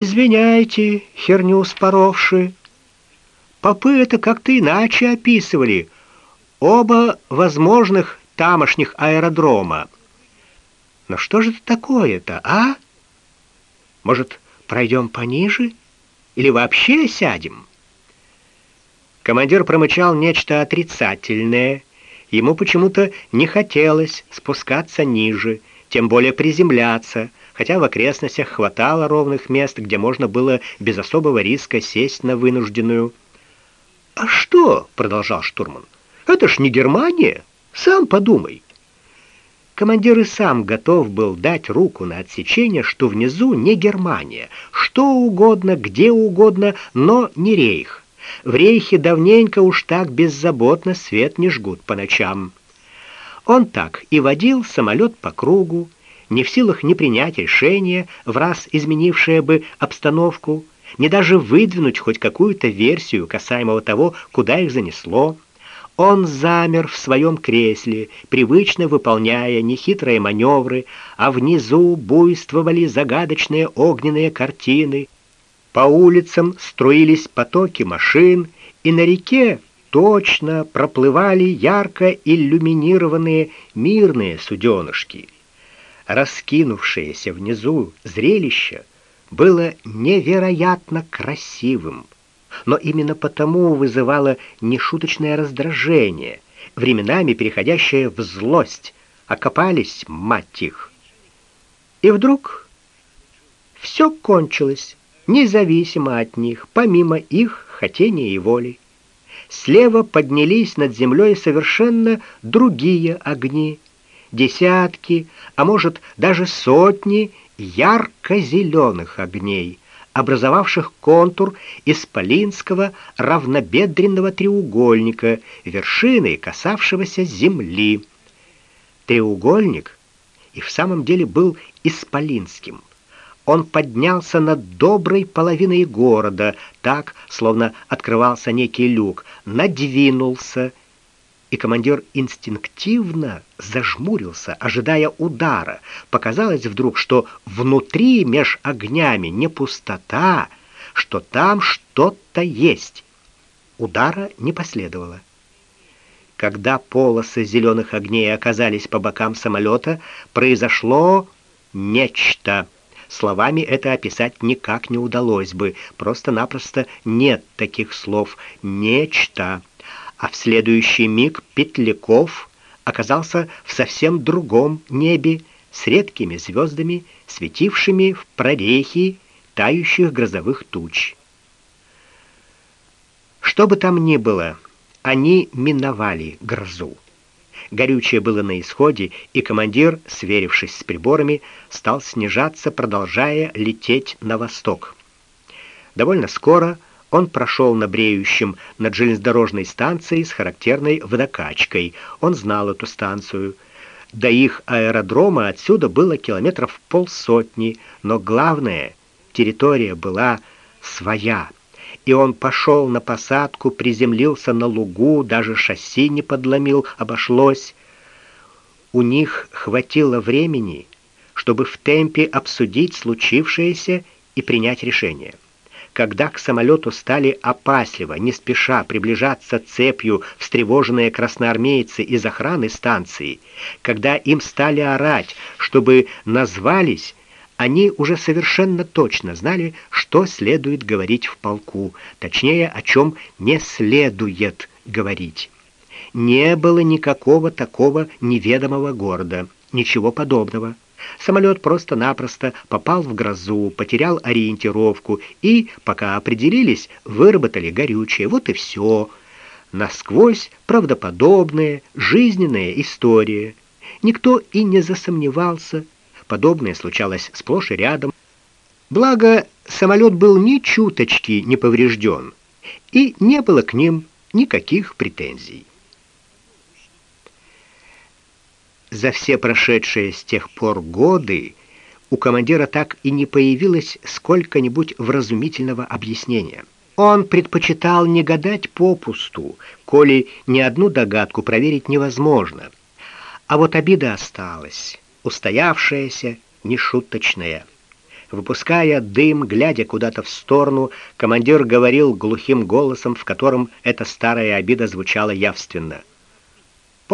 Извиняйте, херню споровши. Попы это как-то иначе описывали. Оба возможных тамошних аэродрома. Но что же это такое-то, а? Может, пройдем пониже? Или вообще сядем? Командир промычал нечто отрицательное. Ему почему-то не хотелось спускаться ниже, тем более приземляться, хотя в окрестностях хватало ровных мест, где можно было без особого риска сесть на вынужденную. «А что?» — продолжал штурман. «Это ж не Германия. Сам подумай». Командир и сам готов был дать руку на отсечение, что внизу не Германия, что угодно, где угодно, но не рейх. В рейхе давненько уж так беззаботно свет не жгут по ночам. Он так и водил самолет по кругу, не в силах не принять решение, в раз изменившее бы обстановку, не даже выдвинуть хоть какую-то версию касаемо того, куда их занесло. Он замер в своем кресле, привычно выполняя нехитрые маневры, а внизу буйствовали загадочные огненные картины. По улицам струились потоки машин, и на реке точно проплывали ярко иллюминированные мирные суденышки — раскинувшееся внизу зрелище было невероятно красивым, но именно потому вызывало нешуточное раздражение, временами переходящее в злость, окопались, мать их. И вдруг все кончилось, независимо от них, помимо их хотения и воли. Слева поднялись над землей совершенно другие огни, десятки, а может даже сотни ярко-зеленых огней, образовавших контур исполинского равнобедренного треугольника, вершиной касавшегося земли. Треугольник и в самом деле был исполинским. Он поднялся над доброй половиной города, так, словно открывался некий люк, надвинулся и командир инстинктивно зажмурился, ожидая удара. Показалось вдруг, что внутри меж огнями не пустота, что там что-то есть. Удара не последовало. Когда полосы зеленых огней оказались по бокам самолета, произошло нечто. Словами это описать никак не удалось бы, просто-напросто нет таких слов. Нечто а в следующий миг Петляков оказался в совсем другом небе с редкими звездами, светившими в прорехи тающих грозовых туч. Что бы там ни было, они миновали грозу. Горючее было на исходе, и командир, сверившись с приборами, стал снижаться, продолжая лететь на восток. Довольно скоро он прошел на бреющем над железнодорожной станцией с характерной водокачкой. Он знал эту станцию. До их аэродрома отсюда было километров полсотни, но главное, территория была своя. И он пошел на посадку, приземлился на лугу, даже шасси не подломил, обошлось. У них хватило времени, чтобы в темпе обсудить случившееся и принять решение когда к самолету стали опасливо, не спеша приближаться цепью встревоженные красноармейцы из охраны станции, когда им стали орать, чтобы назвались, они уже совершенно точно знали, что следует говорить в полку, точнее, о чем не следует говорить. Не было никакого такого неведомого города, ничего подобного. Самолет просто-напросто попал в грозу, потерял ориентировку и, пока определились, выработали горючее. Вот и все. Насквозь правдоподобная, жизненная история. Никто и не засомневался. Подобное случалось сплошь и рядом. Благо, самолет был ни чуточки не поврежден, и не было к ним никаких претензий. За все прошедшие с тех пор годы у командира так и не появилось сколько-нибудь вразумительного объяснения. Он предпочитал не гадать попусту, коли ни одну догадку проверить невозможно. А вот обида осталась, устоявшаяся, нешуточная. Выпуская дым, глядя куда-то в сторону, командир говорил глухим голосом, в котором эта старая обида звучала явственно.